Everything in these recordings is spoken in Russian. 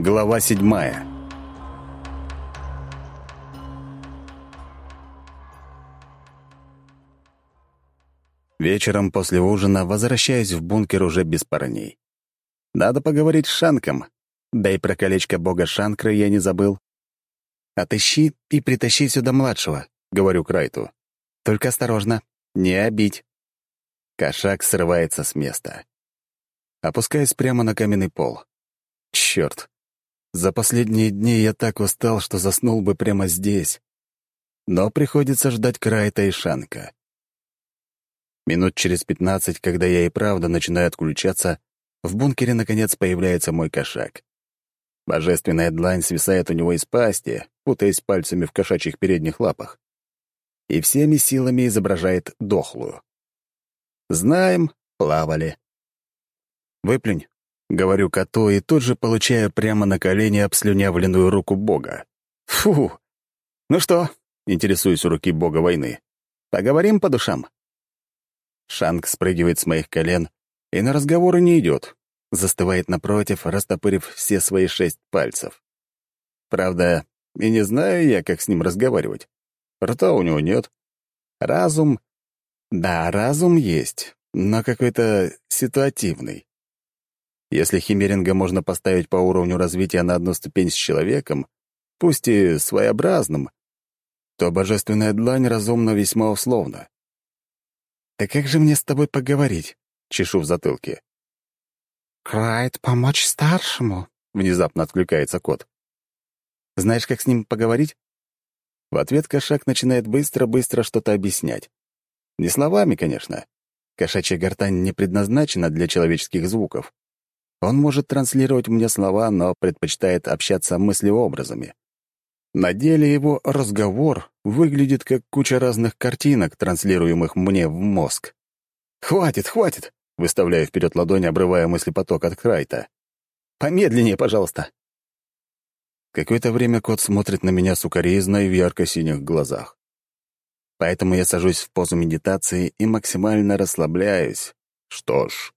Глава седьмая. Вечером после ужина возвращаюсь в бункер уже без парней. Надо поговорить с Шанком. Да и про колечко бога Шанкры я не забыл. «Отыщи и притащи сюда младшего», — говорю Крайту. «Только осторожно, не обить». Кошак срывается с места. Опускаюсь прямо на каменный пол. Черт, за последние дни я так устал, что заснул бы прямо здесь. Но приходится ждать Крайта и Шанка. Минут через пятнадцать, когда я и правда начинаю отключаться, в бункере, наконец, появляется мой кошак. Божественная длань свисает у него из пасти, путаясь пальцами в кошачьих передних лапах. И всеми силами изображает дохлую. Знаем, плавали. «Выплюнь», — говорю коту, и тут же получаю прямо на колени обслюнявленную руку бога. «Фу! Ну что?» — интересуюсь у руки бога войны. «Поговорим по душам?» Шанг спрыгивает с моих колен и на разговоры не идет, застывает напротив, растопырив все свои шесть пальцев. Правда, и не знаю я, как с ним разговаривать. Рта у него нет. Разум... Да, разум есть, но какой-то ситуативный. Если химеринга можно поставить по уровню развития на одну ступень с человеком, пусть и своеобразным, то божественная длань разумна весьма условно. «Да как же мне с тобой поговорить?» — чешу в затылке. «Крайт помочь старшему», — внезапно откликается кот. «Знаешь, как с ним поговорить?» В ответ кошак начинает быстро-быстро что-то объяснять. Не словами, конечно. Кошачья гортань не предназначена для человеческих звуков. Он может транслировать мне слова, но предпочитает общаться мыслеобразами. На деле его разговор выглядит как куча разных картинок, транслируемых мне в мозг. «Хватит, хватит!» — выставляя вперед ладонь, обрывая мыслепоток от Крайта. «Помедленнее, пожалуйста!» Какое-то время кот смотрит на меня сукоризной в ярко-синих глазах. Поэтому я сажусь в позу медитации и максимально расслабляюсь. Что ж,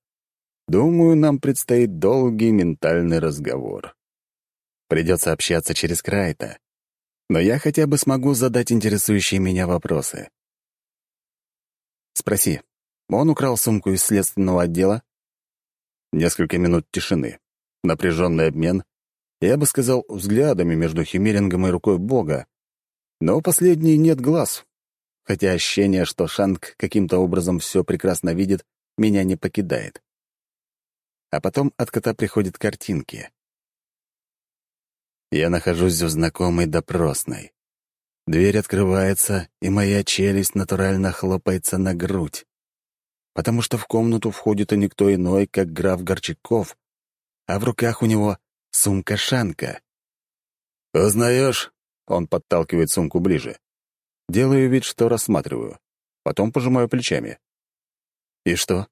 Думаю, нам предстоит долгий ментальный разговор. Придется общаться через Крайта. Но я хотя бы смогу задать интересующие меня вопросы. Спроси, он украл сумку из следственного отдела? Несколько минут тишины. Напряженный обмен. Я бы сказал, взглядами между Химерингом и рукой Бога. Но у последней нет глаз. Хотя ощущение, что Шанг каким-то образом все прекрасно видит, меня не покидает а потом от кота приходят картинки. Я нахожусь в знакомой допросной. Дверь открывается, и моя челюсть натурально хлопается на грудь, потому что в комнату входит и никто иной, как граф Горчаков, а в руках у него сумка-шанка. «Узнаешь?» — он подталкивает сумку ближе. Делаю вид, что рассматриваю. Потом пожимаю плечами. «И что?»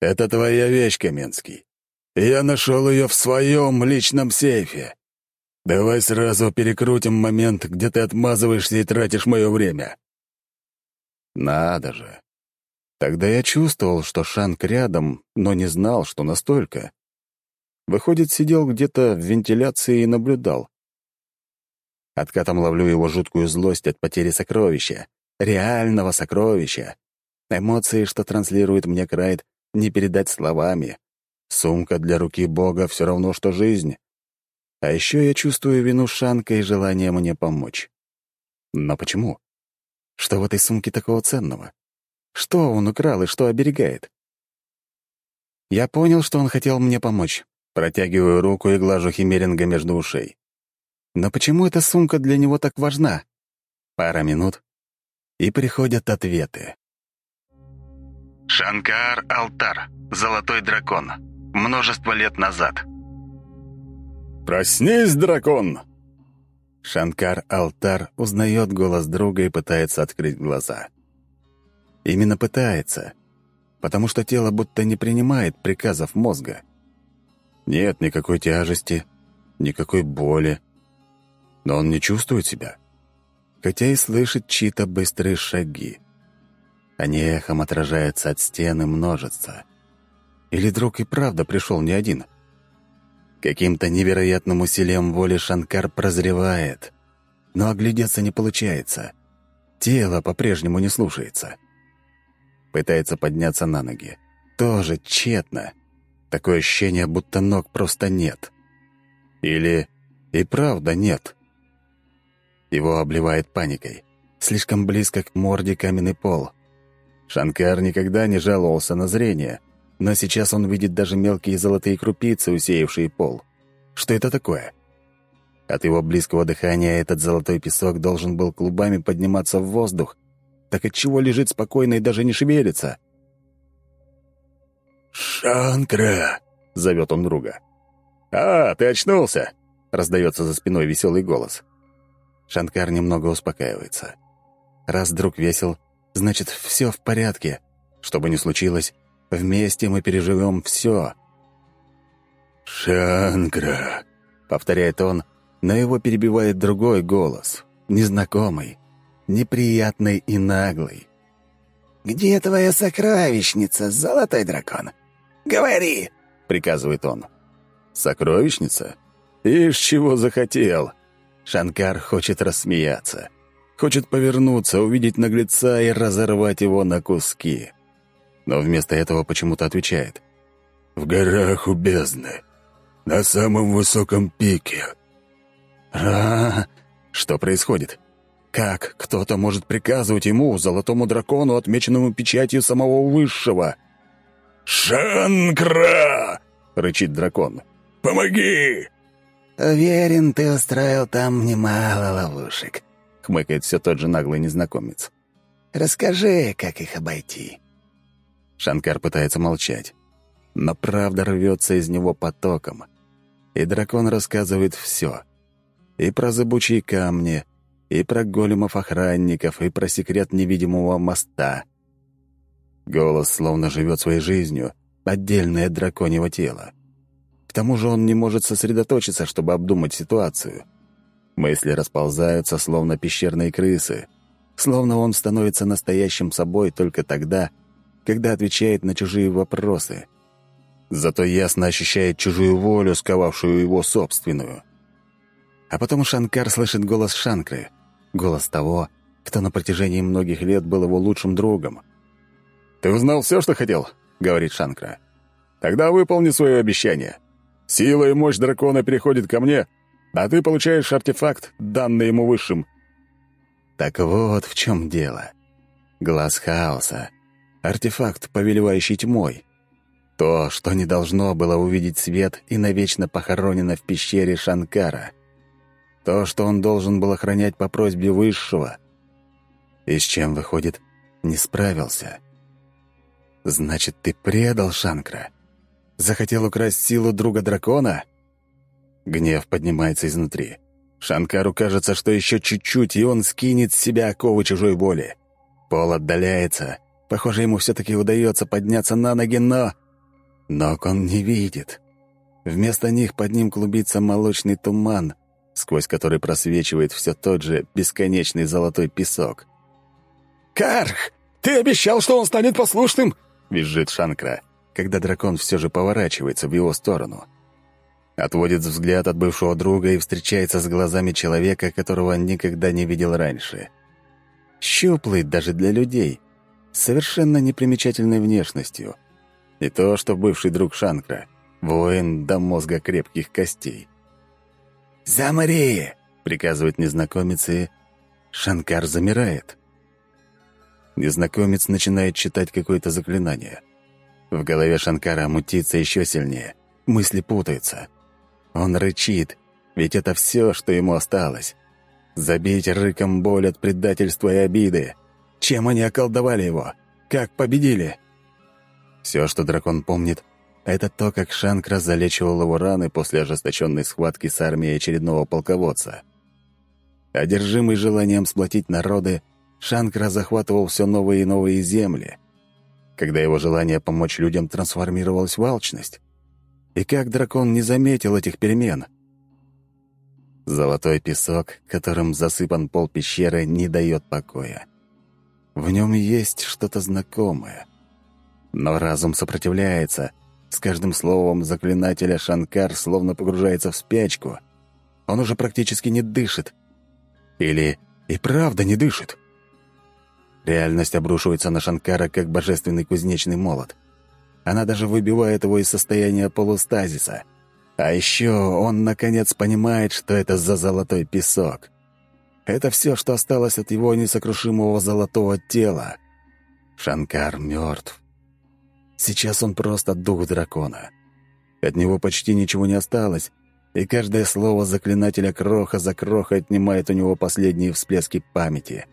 Это твоя вещь, Каменский. Я нашел ее в своем личном сейфе. Давай сразу перекрутим момент, где ты отмазываешься и тратишь мое время. Надо же. Тогда я чувствовал, что Шанк рядом, но не знал, что настолько. Выходит, сидел где-то в вентиляции и наблюдал. Откатом ловлю его жуткую злость от потери сокровища. Реального сокровища. Эмоции, что транслирует мне Крайт, не передать словами. Сумка для руки Бога все равно, что жизнь. А еще я чувствую вину Шанка и желание мне помочь. Но почему? Что в этой сумке такого ценного? Что он украл и что оберегает? Я понял, что он хотел мне помочь. Протягиваю руку и глажу Химеринга между ушей. Но почему эта сумка для него так важна? Пара минут, и приходят ответы. Шанкар Алтар, Золотой дракон. Множество лет назад. «Проснись, дракон!» Шанкар Алтар узнает голос друга и пытается открыть глаза. Именно пытается, потому что тело будто не принимает приказов мозга. Нет никакой тяжести, никакой боли, но он не чувствует себя, хотя и слышит чьи-то быстрые шаги. Они эхом отражаются от стены множества. Или друг и правда пришел не один? Каким-то невероятным усилием воли Шанкар прозревает. Но оглядеться не получается. Тело по-прежнему не слушается. Пытается подняться на ноги. Тоже тщетно. Такое ощущение, будто ног просто нет. Или и правда нет. Его обливает паникой. Слишком близко к морде каменный пол. Шанкар никогда не жаловался на зрение, но сейчас он видит даже мелкие золотые крупицы, усеявшие пол. Что это такое? От его близкого дыхания этот золотой песок должен был клубами подниматься в воздух. Так отчего лежит спокойно и даже не шевелится? «Шанкра!» — зовет он друга. «А, ты очнулся!» — раздается за спиной веселый голос. Шанкар немного успокаивается. Раз друг весел, значит, все в порядке. Что бы ни случилось, Вместе мы переживем все. «Шангра», — повторяет он, но его перебивает другой голос, незнакомый, неприятный и наглый. «Где твоя сокровищница, золотой дракон? Говори!» — приказывает он. «Сокровищница? Ишь, чего захотел!» Шанкар хочет рассмеяться. Хочет повернуться, увидеть наглеца и разорвать его на куски но вместо этого почему-то отвечает. «В горах у бездны, на самом высоком пике». «А, что происходит? Как кто-то может приказывать ему, золотому дракону, отмеченному печатью самого высшего?» «Шанкра!» — рычит дракон. «Помоги!» «Уверен, ты устроил там немало ловушек», — хмыкает все тот же наглый незнакомец. «Расскажи, как их обойти». Шанкар пытается молчать. Но правда рвется из него потоком. И дракон рассказывает все. И про зыбучие камни, и про големов-охранников, и про секрет невидимого моста. Голос словно живет своей жизнью, отдельное от драконьего тела. К тому же он не может сосредоточиться, чтобы обдумать ситуацию. Мысли расползаются, словно пещерные крысы. Словно он становится настоящим собой только тогда, когда отвечает на чужие вопросы. Зато ясно ощущает чужую волю, сковавшую его собственную. А потом Шанкар слышит голос Шанкры, голос того, кто на протяжении многих лет был его лучшим другом. «Ты узнал все, что хотел?» — говорит Шанкра. «Тогда выполни свое обещание. Сила и мощь дракона переходит ко мне, а ты получаешь артефакт, данный ему высшим». Так вот в чем дело. Глаз хаоса, Артефакт, повелевающий тьмой. То, что не должно было увидеть свет и навечно похоронено в пещере Шанкара. То, что он должен был охранять по просьбе Высшего. И с чем, выходит, не справился. Значит, ты предал Шанкра? Захотел украсть силу друга дракона? Гнев поднимается изнутри. Шанкару кажется, что еще чуть-чуть, и он скинет с себя оковы чужой боли. Пол отдаляется — Похоже, ему все-таки удается подняться на ноги, но... Ног он не видит. Вместо них под ним клубится молочный туман, сквозь который просвечивает все тот же бесконечный золотой песок. «Карх, ты обещал, что он станет послушным!» — визжит Шанкра, когда дракон все же поворачивается в его сторону. Отводит взгляд от бывшего друга и встречается с глазами человека, которого никогда не видел раньше. Щуплый даже для людей — совершенно непримечательной внешностью. И то, что бывший друг Шанкра, воин до мозга крепких костей. «Замри!» — приказывает незнакомец, и Шанкар замирает. Незнакомец начинает читать какое-то заклинание. В голове Шанкара мутится еще сильнее, мысли путаются. Он рычит, ведь это все, что ему осталось. Забить рыком боль от предательства и обиды. Чем они околдовали его? Как победили? Все, что дракон помнит, это то, как Шанкра залечивал его раны после ожесточенной схватки с армией очередного полководца. Одержимый желанием сплотить народы, Шанкра захватывал все новые и новые земли, когда его желание помочь людям трансформировалось в алчность. И как дракон не заметил этих перемен? Золотой песок, которым засыпан пол пещеры, не дает покоя. В нем есть что-то знакомое. Но разум сопротивляется, С каждым словом заклинателя Шанкар словно погружается в спячку. Он уже практически не дышит. Или и правда не дышит. Реальность обрушивается на Шанкара, как божественный кузнечный молот. Она даже выбивает его из состояния полустазиса. А еще он, наконец, понимает, что это за золотой песок. Это все, что осталось от его несокрушимого золотого тела. Шанкар мертв. Сейчас он просто дух дракона. От него почти ничего не осталось, и каждое слово заклинателя кроха за крохой отнимает у него последние всплески памяти.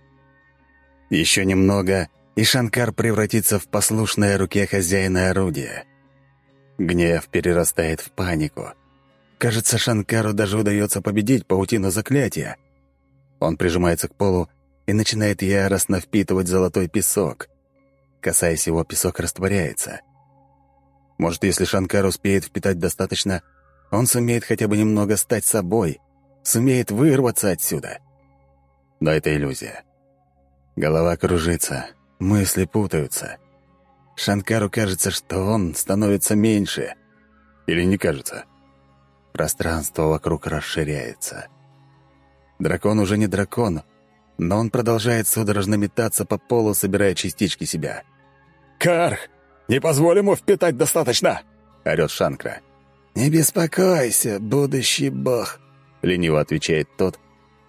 Еще немного, и Шанкар превратится в послушное руке хозяина орудия. Гнев перерастает в панику. Кажется, Шанкару даже удается победить паутину заклятия. Он прижимается к полу и начинает яростно впитывать золотой песок. Касаясь его, песок растворяется. Может, если Шанкар успеет впитать достаточно, он сумеет хотя бы немного стать собой, сумеет вырваться отсюда. Но это иллюзия. Голова кружится, мысли путаются. Шанкару кажется, что он становится меньше. Или не кажется. Пространство вокруг расширяется. Дракон уже не дракон, но он продолжает судорожно метаться по полу, собирая частички себя — «Карх, не позволь ему впитать достаточно!» — орёт Шанкра. «Не беспокойся, будущий бог», — лениво отвечает тот,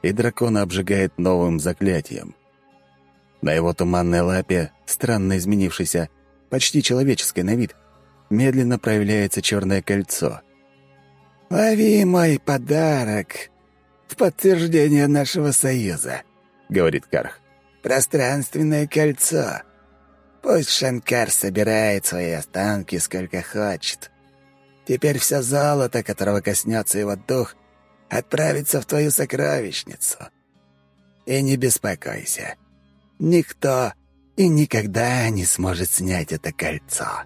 и дракона обжигает новым заклятием. На его туманной лапе, странно изменившейся, почти человеческой на вид, медленно проявляется черное кольцо. «Лови мой подарок в подтверждение нашего союза», — говорит Карх. «Пространственное кольцо. Пусть Шанкар собирает свои останки сколько хочет. Теперь все золото, которого коснется его дух, отправится в твою сокровищницу. И не беспокойся. Никто и никогда не сможет снять это кольцо.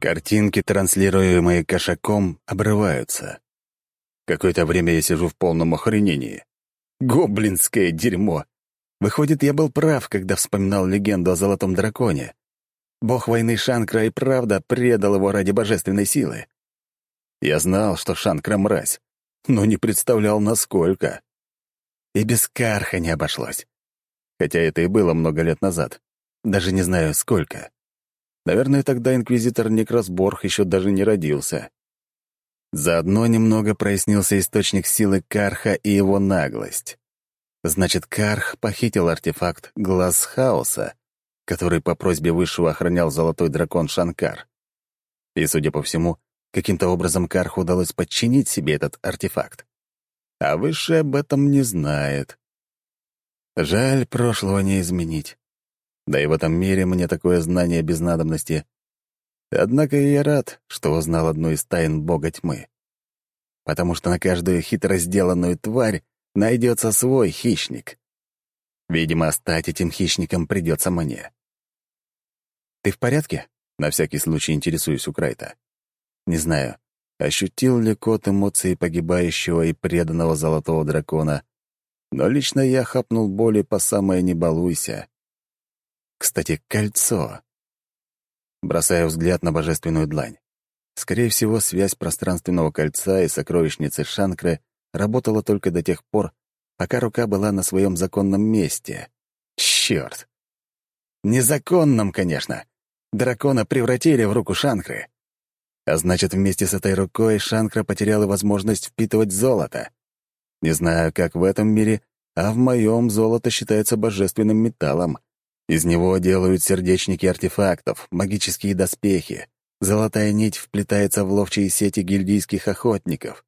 Картинки, транслируемые кошаком, обрываются. Какое-то время я сижу в полном охренении. Гоблинское дерьмо! Выходит, я был прав, когда вспоминал легенду о Золотом Драконе. Бог войны Шанкра и правда предал его ради божественной силы. Я знал, что Шанкра — мразь, но не представлял, насколько. И без Карха не обошлось. Хотя это и было много лет назад. Даже не знаю, сколько. Наверное, тогда инквизитор Некросборг еще даже не родился. Заодно немного прояснился источник силы Карха и его наглость. Значит, Карх похитил артефакт «Глаз Хаоса», который по просьбе Высшего охранял золотой дракон Шанкар. И, судя по всему, каким-то образом Карху удалось подчинить себе этот артефакт. А Высший об этом не знает. Жаль, прошлого не изменить. Да и в этом мире мне такое знание без надобности. Однако я рад, что узнал одну из тайн бога тьмы. Потому что на каждую хитро сделанную тварь найдется свой хищник. Видимо, стать этим хищником придется мне. «Ты в порядке?» — на всякий случай интересуюсь у Крайта. Не знаю, ощутил ли кот эмоции погибающего и преданного золотого дракона, но лично я хапнул боли по самое «не балуйся». Кстати, кольцо. Бросаю взгляд на божественную длань. Скорее всего, связь пространственного кольца и сокровищницы Шанкры работала только до тех пор, пока рука была на своем законном месте. Черт! Незаконном, конечно. Дракона превратили в руку Шанкры. А значит, вместе с этой рукой Шанкра потеряла возможность впитывать золото. Не знаю, как в этом мире, а в моем золото считается божественным металлом. Из него делают сердечники артефактов, магические доспехи. Золотая нить вплетается в ловчие сети гильдийских охотников.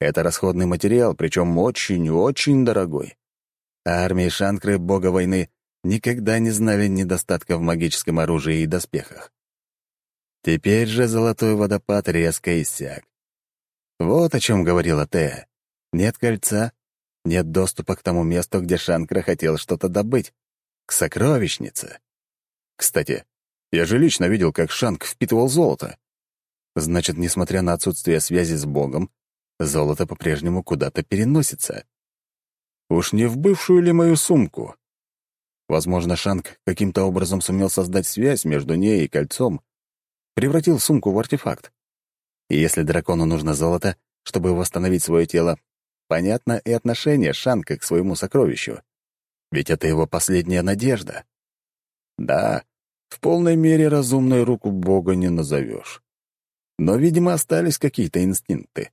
Это расходный материал, причем очень-очень дорогой. А армии Шанкры, бога войны, никогда не знали недостатка в магическом оружии и доспехах. Теперь же золотой водопад резко иссяк. Вот о чем говорила Тея. Нет кольца, нет доступа к тому месту, где Шанкра хотел что-то добыть к сокровищнице. Кстати, я же лично видел, как Шанг впитывал золото. Значит, несмотря на отсутствие связи с Богом, золото по-прежнему куда-то переносится. Уж не в бывшую ли мою сумку? Возможно, Шанг каким-то образом сумел создать связь между ней и кольцом, превратил сумку в артефакт. И если дракону нужно золото, чтобы восстановить свое тело, понятно и отношение Шанка к своему сокровищу. Ведь это его последняя надежда. Да, в полной мере разумной руку Бога не назовешь. Но, видимо, остались какие-то инстинкты.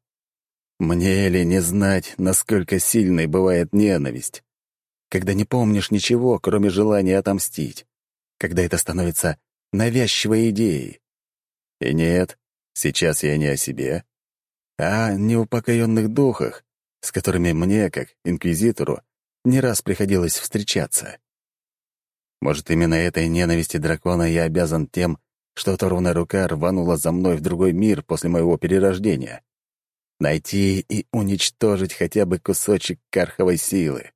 Мне ли не знать, насколько сильной бывает ненависть? Когда не помнишь ничего, кроме желания отомстить. Когда это становится навязчивой идеей. И нет, сейчас я не о себе, а о неупокоенных духах, с которыми мне, как инквизитору, не раз приходилось встречаться. Может, именно этой ненависти дракона я обязан тем, что оторванная рука рванула за мной в другой мир после моего перерождения. Найти и уничтожить хотя бы кусочек карховой силы.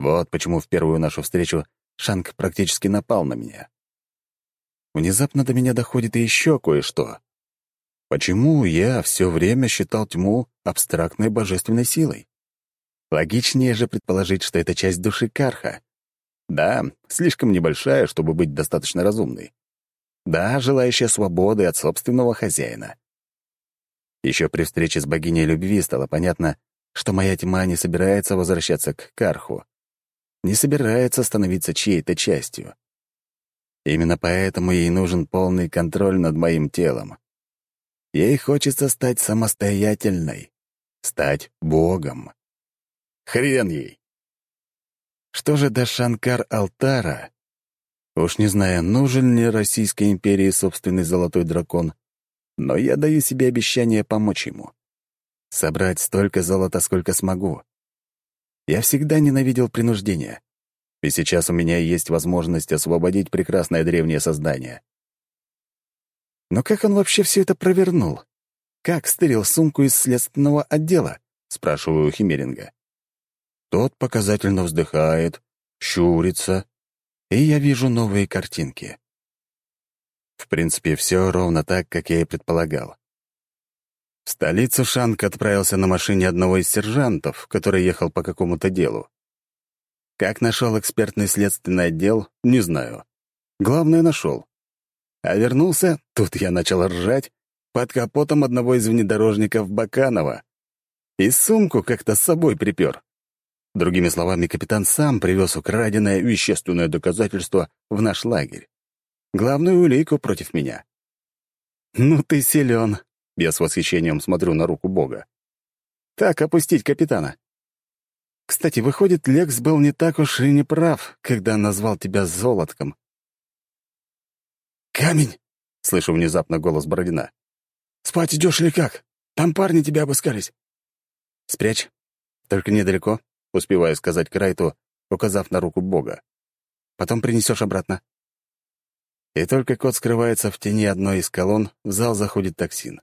Вот почему в первую нашу встречу Шанг практически напал на меня. Внезапно до меня доходит еще кое-что. Почему я все время считал тьму абстрактной божественной силой? Логичнее же предположить, что это часть души Карха. Да, слишком небольшая, чтобы быть достаточно разумной. Да, желающая свободы от собственного хозяина. Еще при встрече с богиней любви стало понятно, что моя тьма не собирается возвращаться к Карху, не собирается становиться чьей-то частью. Именно поэтому ей нужен полный контроль над моим телом. Ей хочется стать самостоятельной, стать богом. Хрен ей! Что же до Шанкар-Алтара? Уж не знаю, нужен ли Российской империи собственный золотой дракон, но я даю себе обещание помочь ему. Собрать столько золота, сколько смогу. Я всегда ненавидел принуждение. И сейчас у меня есть возможность освободить прекрасное древнее создание. Но как он вообще все это провернул? Как стырил сумку из следственного отдела? Спрашиваю у Химеринга. Тот показательно вздыхает, щурится, и я вижу новые картинки. В принципе, все ровно так, как я и предполагал. В столицу Шанк отправился на машине одного из сержантов, который ехал по какому-то делу. Как нашел экспертный следственный отдел, не знаю. Главное, нашел. А вернулся, тут я начал ржать, под капотом одного из внедорожников Баканова. И сумку как-то с собой припер. Другими словами, капитан сам привез украденное вещественное доказательство в наш лагерь. Главную улейку против меня. «Ну ты силен!» — я с восхищением смотрю на руку Бога. «Так опустить капитана!» Кстати, выходит, Лекс был не так уж и не прав, когда назвал тебя золотком. «Камень!» — слышу внезапно голос Бородина. «Спать идешь или как? Там парни тебя обыскались». «Спрячь. Только недалеко», — успеваю сказать Крайту, указав на руку Бога. «Потом принесешь обратно». И только кот скрывается в тени одной из колонн, в зал заходит токсин.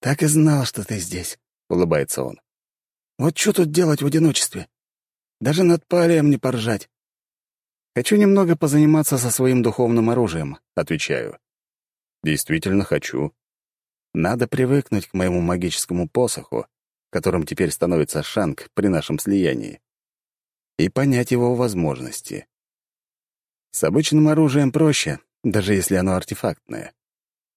«Так и знал, что ты здесь», — улыбается он. «Вот что тут делать в одиночестве? Даже над палием не поржать». «Хочу немного позаниматься со своим духовным оружием», — отвечаю. «Действительно хочу. Надо привыкнуть к моему магическому посоху, которым теперь становится Шанг при нашем слиянии, и понять его возможности. С обычным оружием проще, даже если оно артефактное.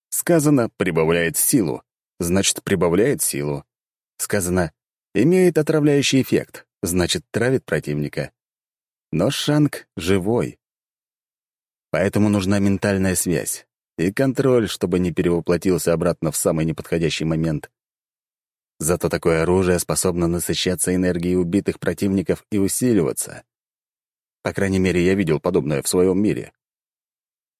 Сказано «прибавляет силу», значит, прибавляет силу. Сказано «имеет отравляющий эффект», значит, травит противника. Но Шанг живой. Поэтому нужна ментальная связь и контроль, чтобы не перевоплотился обратно в самый неподходящий момент. Зато такое оружие способно насыщаться энергией убитых противников и усиливаться. По крайней мере, я видел подобное в своем мире.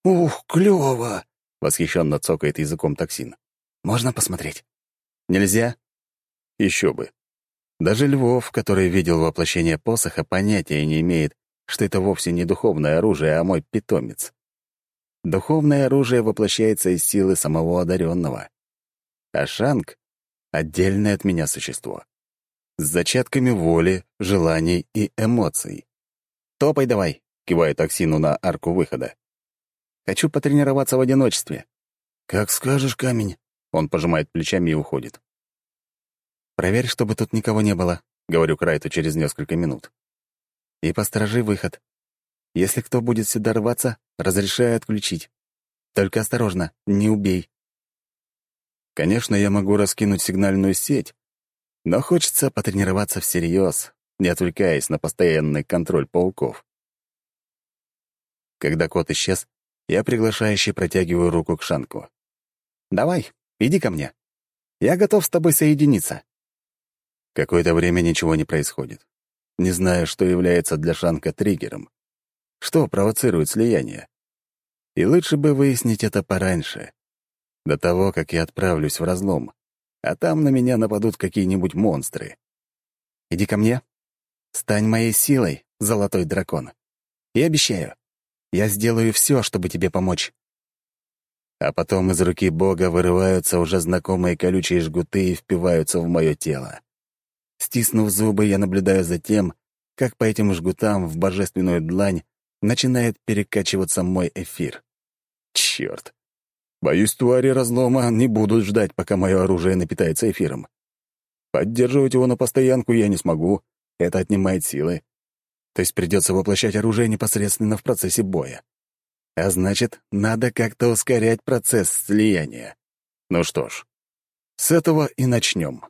«Ух, клёво!» — восхищенно цокает языком токсин. «Можно посмотреть?» «Нельзя?» Еще бы. Даже Львов, который видел воплощение посоха, понятия не имеет, что это вовсе не духовное оружие, а мой питомец. Духовное оружие воплощается из силы самого одаренного. А Шанг — отдельное от меня существо. С зачатками воли, желаний и эмоций. «Топай давай!» — кивает Аксину на арку выхода. «Хочу потренироваться в одиночестве». «Как скажешь, камень». Он пожимает плечами и уходит. «Проверь, чтобы тут никого не было», — говорю Крайту через несколько минут. «И посторожи выход. Если кто будет сюда рваться, разрешаю отключить. Только осторожно, не убей». Конечно, я могу раскинуть сигнальную сеть, но хочется потренироваться всерьез, не отвлекаясь на постоянный контроль пауков. Когда кот исчез, я приглашающе протягиваю руку к Шанку. «Давай, иди ко мне. Я готов с тобой соединиться». Какое-то время ничего не происходит. Не знаю, что является для Шанка триггером. Что провоцирует слияние. И лучше бы выяснить это пораньше, до того, как я отправлюсь в разлом, а там на меня нападут какие-нибудь монстры. Иди ко мне. Стань моей силой, золотой дракон. И обещаю, я сделаю все, чтобы тебе помочь. А потом из руки Бога вырываются уже знакомые колючие жгуты и впиваются в мое тело. Стиснув зубы, я наблюдаю за тем, как по этим жгутам в божественную длань начинает перекачиваться мой эфир. Черт! Боюсь, твари разлома не будут ждать, пока мое оружие напитается эфиром. Поддерживать его на постоянку я не смогу, это отнимает силы. То есть придется воплощать оружие непосредственно в процессе боя. А значит, надо как-то ускорять процесс слияния. Ну что ж, с этого и начнем.